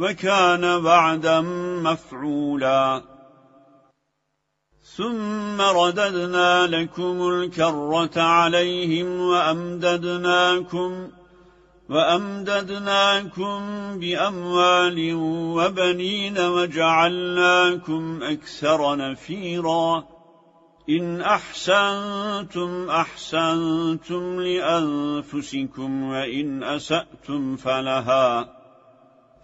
وكان بعدا مفعولا. ثم رددنا لكم الكرة عليهم وأمددناكم وأمددناكم بأموال وبنين وجعلناكم أكثر نفيرا. إن أحسنتم أحسنتم لأنفسكم وإن أسأتم فلها.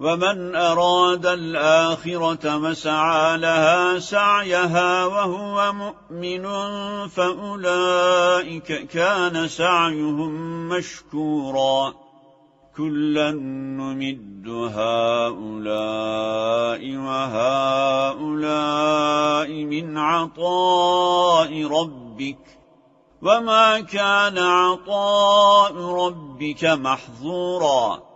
ومن أراد الآخرة مسعى لها سعيها وهو مؤمن فأولئك كان سعيهم مشكورا. كلا نمد هؤلاء وهؤلاء من عطاء ربك. وما كان عطاء ربك محظورا.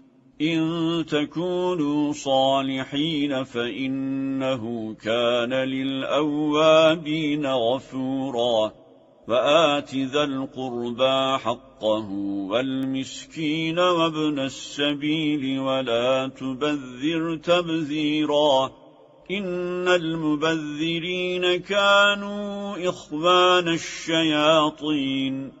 إن تكونوا صالحين فإنه كان للأوابين غفورا فآت ذا القربى حقه والمسكين وابن السبيل ولا تبذر تبذيرا إن المبذرين كانوا إخوان الشياطين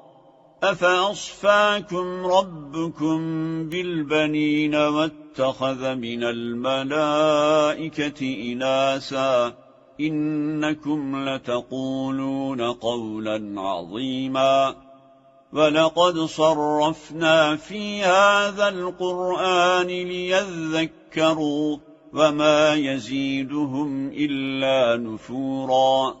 أفأصفاكم ربكم بالبنين واتخذ من الملائكة إناسا إنكم لتقولون قولا عظيما ولقد صرفنا في هذا القرآن ليذكروا وما يزيدهم إلا نفورا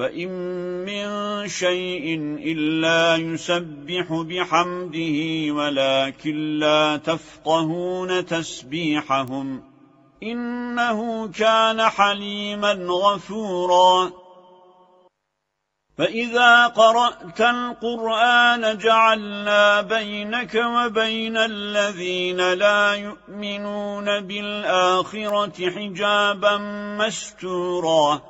وإن من شيء إلا يسبح بحمده ولكن لا تفقهون تسبيحهم إنه كان حليما غفورا. فإذا قرأت القرآن جعلنا بينك وبين الذين لا يؤمنون بالآخرة حجابا مستورا.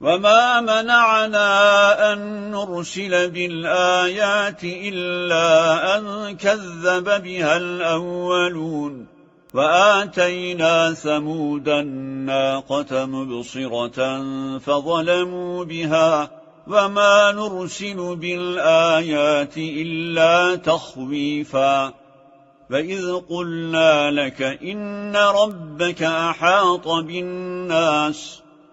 وما منعنا أن نرسل بالآيات إلا أن كذب بها الأولون وآتينا ثمود الناقة مبصرة فظلموا بها وما نرسل بالآيات إلا تخويفا فإذ قلنا لك إن ربك أحاط بالناس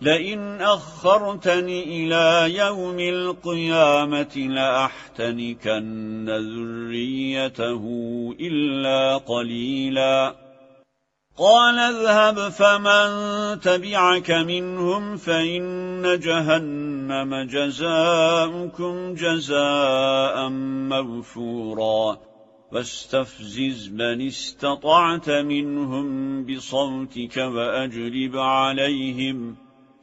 لئن أخرتني إلى يوم القيامة لأحتنكن ذريته إلا قليلا. قال اذهب فمن تبعك منهم فإن جهنم جزاؤكم جزاء موفورا. واستفزز من استطعت منهم بصوتك وأجلب عليهم.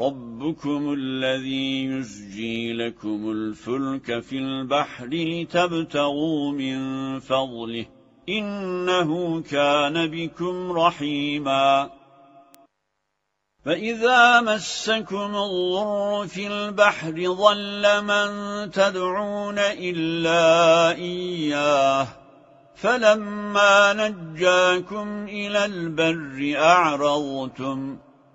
ربكم الذي يزجي لكم الفلك في البحر لتبتغوا من فضله إنه كان بكم رحيما فإذا مسكم الضر في البحر ظل من تدعون إلا إياه فلما نجاكم إلى البر أعرضتم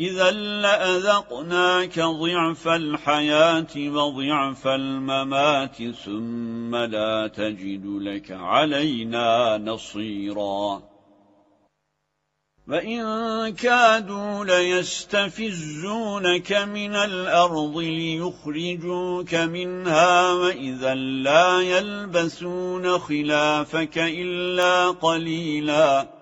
إذا لأذقناك ضعف الحياة وضعف الممات ثم لا تجد لك علينا نصيرا. وإن كادوا ليستفزونك من الأرض ليخرجوك منها وإذا لا يلبثون خلافك إلا قليلاً.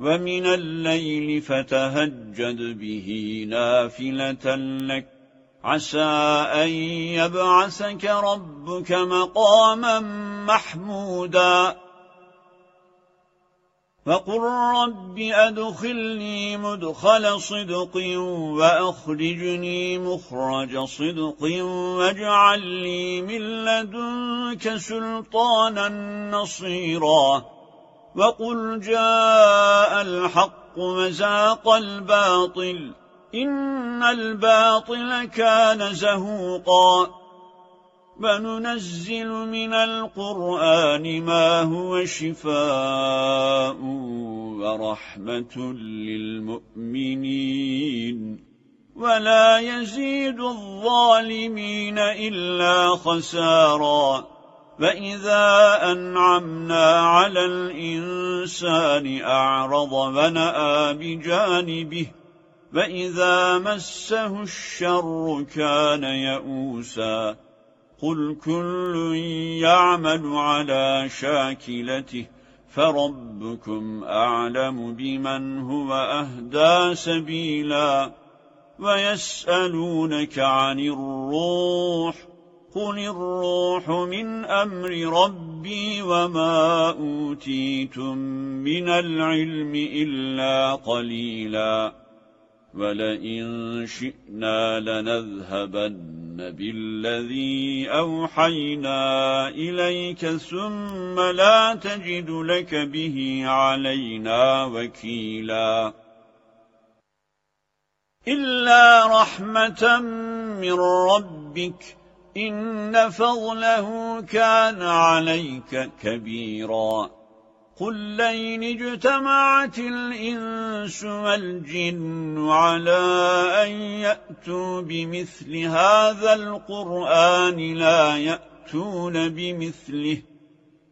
ومن الليل فتهجد به نافلة لك. عسى أن يبعثك ربك مقاما محمودا. فقل رب أدخلني مدخل صدق وأخرجني مخرج صدق واجعل لي من لدنك سلطانا نصيراً. وقل جاء الحق مزاق الباطل إن الباطل كان زهوقا فننزل من القرآن ما هو شفاء ورحمة للمؤمنين ولا يزيد الظالمين إلا خساراً فإذا أنعمنا على الإنسان أعرض ونأى بجانبه فإذا مسه الشر كان يئوسا قل كل يعمل على شاكلته فربكم أعلم بمن هو أهدى سبيلا ويسألونك عن الروح قل الروح من أمر ربي وما أوتيتم من العلم إلا قليلا ولئن شئنا لنذهبن بالذي أوحينا إليك ثم لا تجد لك به علينا وكيلا إلا رحمة من ربك إن فضله كان عليك كبيرا. قل لين اجتمعت الإنس والجن على أن يأتوا بمثل هذا القرآن لا يأتون بمثله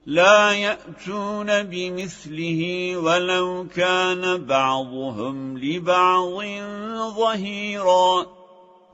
لا يأتون بمثله ولو كان بعضهم لبعض ظهيراً.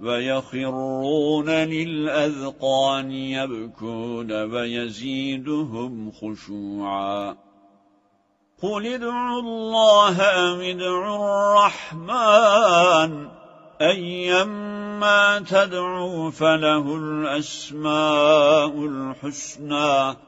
ويخرون للأذقان يبكون ويزيدهم خشوعا. قل ادعوا الله أم ادعوا الرحمن؟ أيما تدعوا فله الأسماء الحسنى.